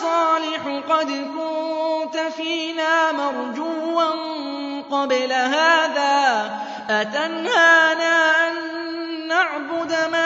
صالح قد كنت فينا مرجوا قبل هذا. أتنهانا أن نعبد ما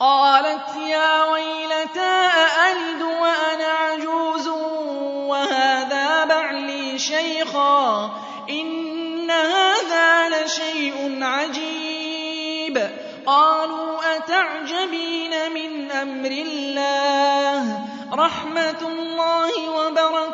قالت يا ويلتا أألد وأنا عجوز وهذا بعلي شيخا إن هذا لشيء عجيب قالوا أتعجبين من أمر الله رحمة الله وبركاته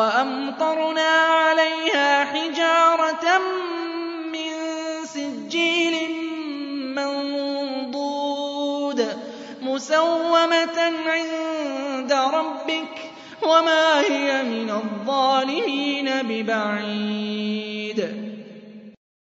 وَأَمْطَرْنَا عَلَيْهَا حِجَارَةً مِّن سِجِّيلٍ مَّنضُودٍ مُّسَوَّمَةً عِندَ رَبِّكَ وَمَا هِيَ مِنَ الظَّالِمِينَ بِبَعِيدٍ